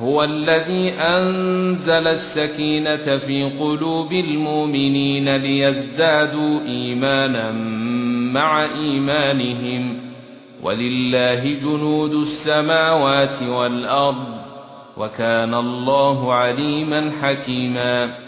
هو الذي أنزل السكينة في قلوب المؤمنين ليزدادوا إيمانا مع إيمانهم. ولله جنود السماوات والأرض وكان الله عليما حكيما.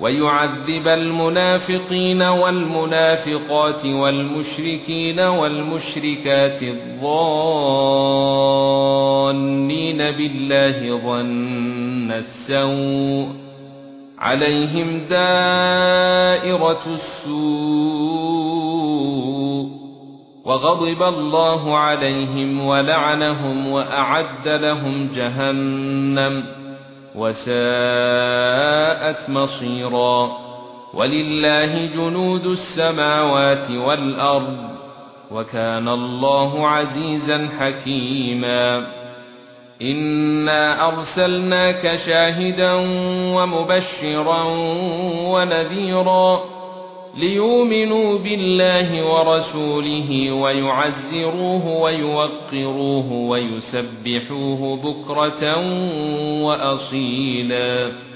ويعذب المنافقين والمنافقات والمشركين والمشركات الظانين بالله ظن السوء عليهم دائرة السوء وغضب الله عليهم ولعنهم وأعد لهم جهنم وساءت مصيرا ولله جنود السماوات والأرض وكان الله عزيزا حكيما إنا أرسلناك شاهدا ومبشرا ونذيرا ليؤمنوا بالله ورسوله ويعزروه ويوقروه ويسبحوه بكرة وأصيلا.